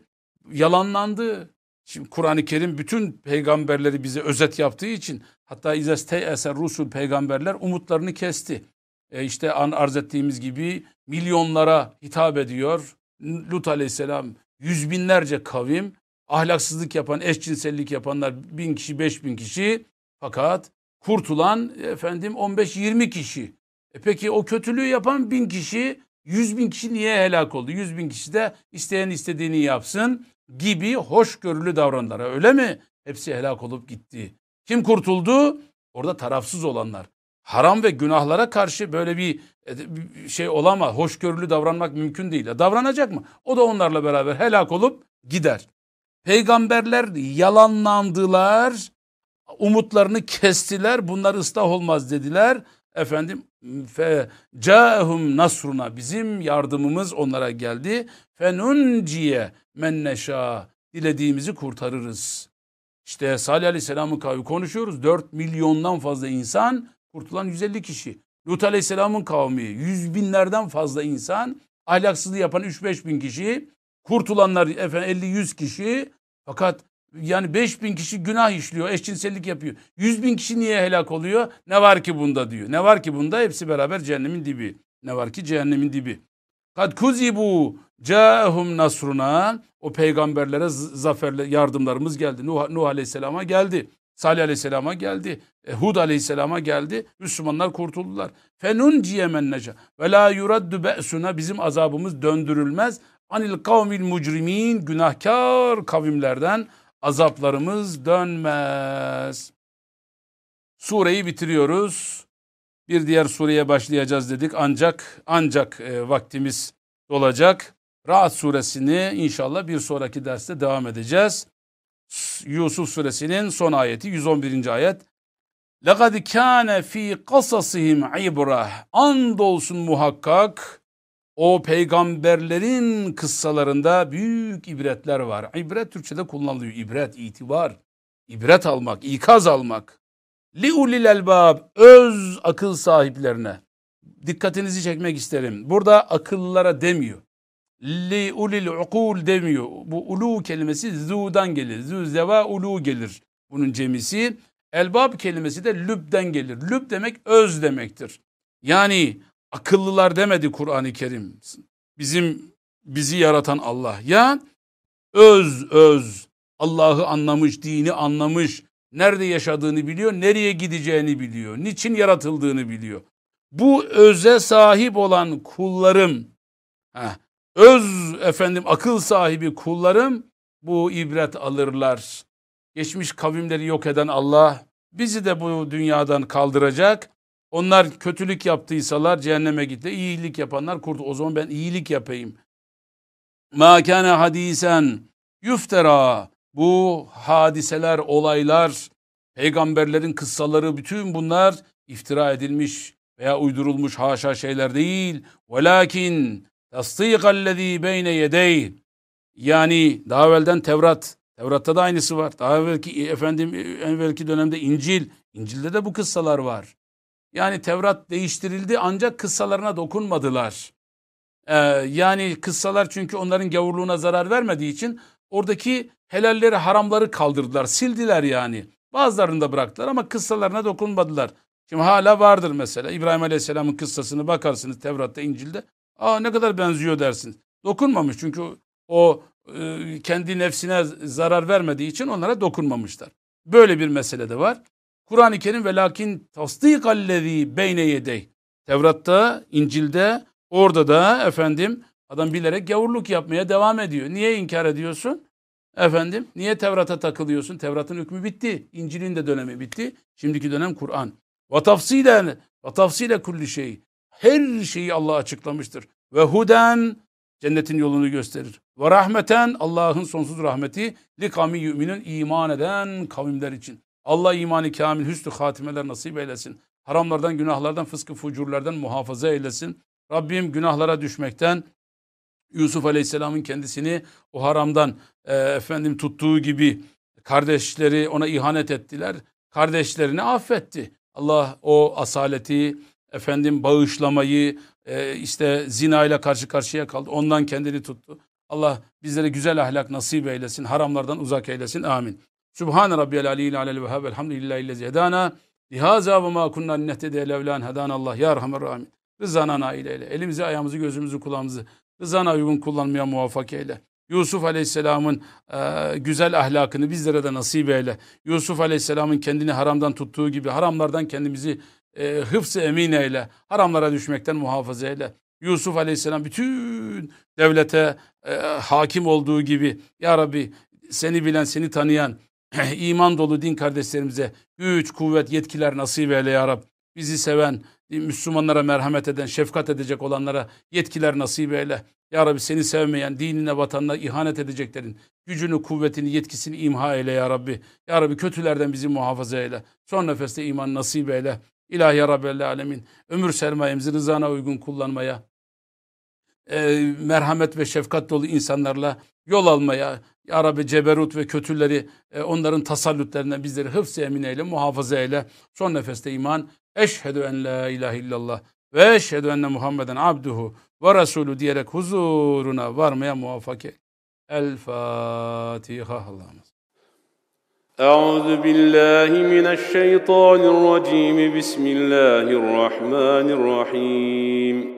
yalanlandı. Şimdi Kur'an-ı Kerim bütün peygamberleri bize özet yaptığı için hatta İzeste eser Rusul peygamberler umutlarını kesti. E işte an arz ettiğimiz gibi milyonlara hitap ediyor. Lut aleyhisselam yüz binlerce kavim ahlaksızlık yapan, eşcinsellik yapanlar bin kişi, beş bin kişi fakat kurtulan efendim 15-20 kişi. E peki o kötülüğü yapan bin kişi, yüz bin kişi niye helak oldu? Yüz bin kişi de isteyen istediğini yapsın gibi hoşgörülü davrandılar. Öyle mi? Hepsi helak olup gitti. Kim kurtuldu? Orada tarafsız olanlar. Haram ve günahlara karşı böyle bir e, şey olamaz. Hoşgörülü davranmak mümkün değil. Davranacak mı? O da onlarla beraber helak olup gider. Peygamberler yalanlandılar. Umutlarını kestiler. Bunlar ıslah olmaz dediler. Efendim fe caehum nasruna bizim yardımımız onlara geldi. Fenunciye men neşa dilediğimizi kurtarırız. İşte Salih Aleyhisselam'ın kavmi konuşuyoruz. 4 milyondan fazla insan kurtulan 150 kişi. Lut Aleyhisselam'ın kavmi yüz binlerden fazla insan ahlaksızlığı yapan 3-5 bin kişi kurtulanlar efendim 50-100 kişi fakat yani 5 bin kişi günah işliyor, eşcinsellik yapıyor. 100 bin kişi niye helak oluyor? Ne var ki bunda diyor. Ne var ki bunda? Hepsi beraber cehennemin dibi. Ne var ki cehennemin dibi. Kad kuzibu caehum nasruna o peygamberlere zaferle yardımlarımız geldi. Nuh, Nuh Aleyhisselam'a geldi. Salih Aleyhisselam'a geldi. E, Hud Aleyhisselam'a geldi. Müslümanlar kurtuldular. Fenun ciyemen neca. Ve la yuraddu be'suna bizim azabımız döndürülmez. Anil kavmil mucrimin günahkar kavimlerden azaplarımız dönmez. Sureyi bitiriyoruz. Bir diğer sureye başlayacağız dedik ancak ancak e, vaktimiz dolacak. Rahat suresini inşallah bir sonraki derste devam edeceğiz. Yusuf suresinin son ayeti 111. ayet. لَقَدْ كَانَ ف۪ي قَصَصِهِمْ عِبْرَةً Andolsun muhakkak o peygamberlerin kıssalarında büyük ibretler var. İbret Türkçe'de kullanılıyor. İbret, itibar, ibret almak, ikaz almak. Li ulil elbab öz akıl sahiplerine. Dikkatinizi çekmek isterim. Burada akıllara demiyor. Li ulil ukul demiyor. Bu ulu kelimesi zu'dan gelir. Zu zeva ulu gelir. Bunun cemisi. Elbab kelimesi de lübden gelir. Lüb demek öz demektir. Yani akıllılar demedi Kur'an-ı Kerim. Bizim bizi yaratan Allah. Ya öz öz Allah'ı anlamış, dini anlamış, nerede yaşadığını biliyor, nereye gideceğini biliyor, niçin yaratıldığını biliyor. Bu öze sahip olan kullarım, heh, öz efendim akıl sahibi kullarım bu ibret alırlar. Geçmiş kavimleri yok eden Allah bizi de bu dünyadan kaldıracak. Onlar kötülük yaptıysalar cehenneme gitti. İyilik yapanlar kurdu. O zaman ben iyilik yapayım. Ma kana hadisen yuftera. Bu hadiseler, olaylar, peygamberlerin kıssaları bütün bunlar iftira edilmiş veya uydurulmuş haşa şeyler değil. Velakin tasdikallezî beyne yedey. Yani daha evvelden Tevrat, Tevrat'ta da aynısı var. Daha evvelki efendim evvelki dönemde İncil, İncil'de de bu kıssalar var. Yani Tevrat değiştirildi ancak kıssalarına dokunmadılar. Ee, yani kıssalar çünkü onların gavurluğuna zarar vermediği için oradaki helalleri haramları kaldırdılar, sildiler yani. Bazılarını da bıraktılar ama kıssalarına dokunmadılar. Şimdi hala vardır mesela İbrahim Aleyhisselam'ın kıssasını bakarsınız Tevrat'ta, İncil'de. Aa ne kadar benziyor dersiniz. Dokunmamış çünkü o e, kendi nefsine zarar vermediği için onlara dokunmamışlar. Böyle bir mesele de var. Kur'an-ı Kerim ve lakin tasdikallezî beyne yedey. Tevrat'ta, İncil'de, orada da efendim adam bilerek gavurluk yapmaya devam ediyor. Niye inkar ediyorsun? Efendim niye Tevrat'a takılıyorsun? Tevrat'ın hükmü bitti. İncil'in de dönemi bitti. Şimdiki dönem Kur'an. Ve tafsilen ve tafsile kulli şey. Her şeyi Allah açıklamıştır. Ve huden cennetin yolunu gösterir. Ve rahmeten Allah'ın sonsuz rahmeti li yüminin iman eden kavimler için. Allah imanı kamil hüsnü hatimeler nasip eylesin. Haramlardan, günahlardan, fıskı fucurlardan muhafaza eylesin. Rabbim günahlara düşmekten, Yusuf Aleyhisselam'ın kendisini o haramdan e, efendim tuttuğu gibi kardeşleri ona ihanet ettiler. Kardeşlerini affetti. Allah o asaleti, efendim bağışlamayı, e, işte zina ile karşı karşıya kaldı. Ondan kendini tuttu. Allah bizlere güzel ahlak nasip eylesin. Haramlardan uzak eylesin. Amin. Subhan rabbiyal aliyyil alel vehhab. Elhamdülillahi illezi hedana. Lihaza ve ma kunna nehtediye levlan Allah. Ya Rahman Rahim. Rızana nail eyle. Elimizi, ayağımızı, gözümüzü, kulağımızı rızana uygun kullanmaya muvaffak eyle. Yusuf Aleyhisselam'ın e, güzel ahlakını bizlere de nasip eyle. Yusuf Aleyhisselam'ın kendini haramdan tuttuğu gibi haramlardan kendimizi e, hıfz emin eyle. Haramlara düşmekten muhafaza eyle. Yusuf Aleyhisselam bütün devlete e, hakim olduğu gibi Ya Rabbi seni bilen, seni tanıyan, iman dolu din kardeşlerimize güç, kuvvet, yetkiler nasip eyle Ya Rabbi. Bizi seven, Müslümanlara merhamet eden, şefkat edecek olanlara yetkiler nasip eyle. Ya Rabbi seni sevmeyen, dinine, vatanına ihanet edeceklerin gücünü, kuvvetini, yetkisini imha eyle ya Rabbi. Ya Rabbi kötülerden bizi muhafaza eyle. Son nefeste iman nasip eyle. İlahi ya Rabbel Alemin. Ömür sermayemizi rızana uygun kullanmaya, e, merhamet ve şefkat dolu insanlarla yol almaya, Ya Rabbi ceberut ve kötüleri, e, onların tasallütlerinden bizleri hıfz emin eyle, muhafaza eyle. Son nefeste iman. Eşhedü en la ilahe illallah ve eşhedü enne Muhammeden abduhu ve resulü diyerek huzuruna varmaya muvaffak et. El Fatiha Allah'ımız. أعوذ بالله من الشيطان الرجيم بسم الله الرحمن الرحيم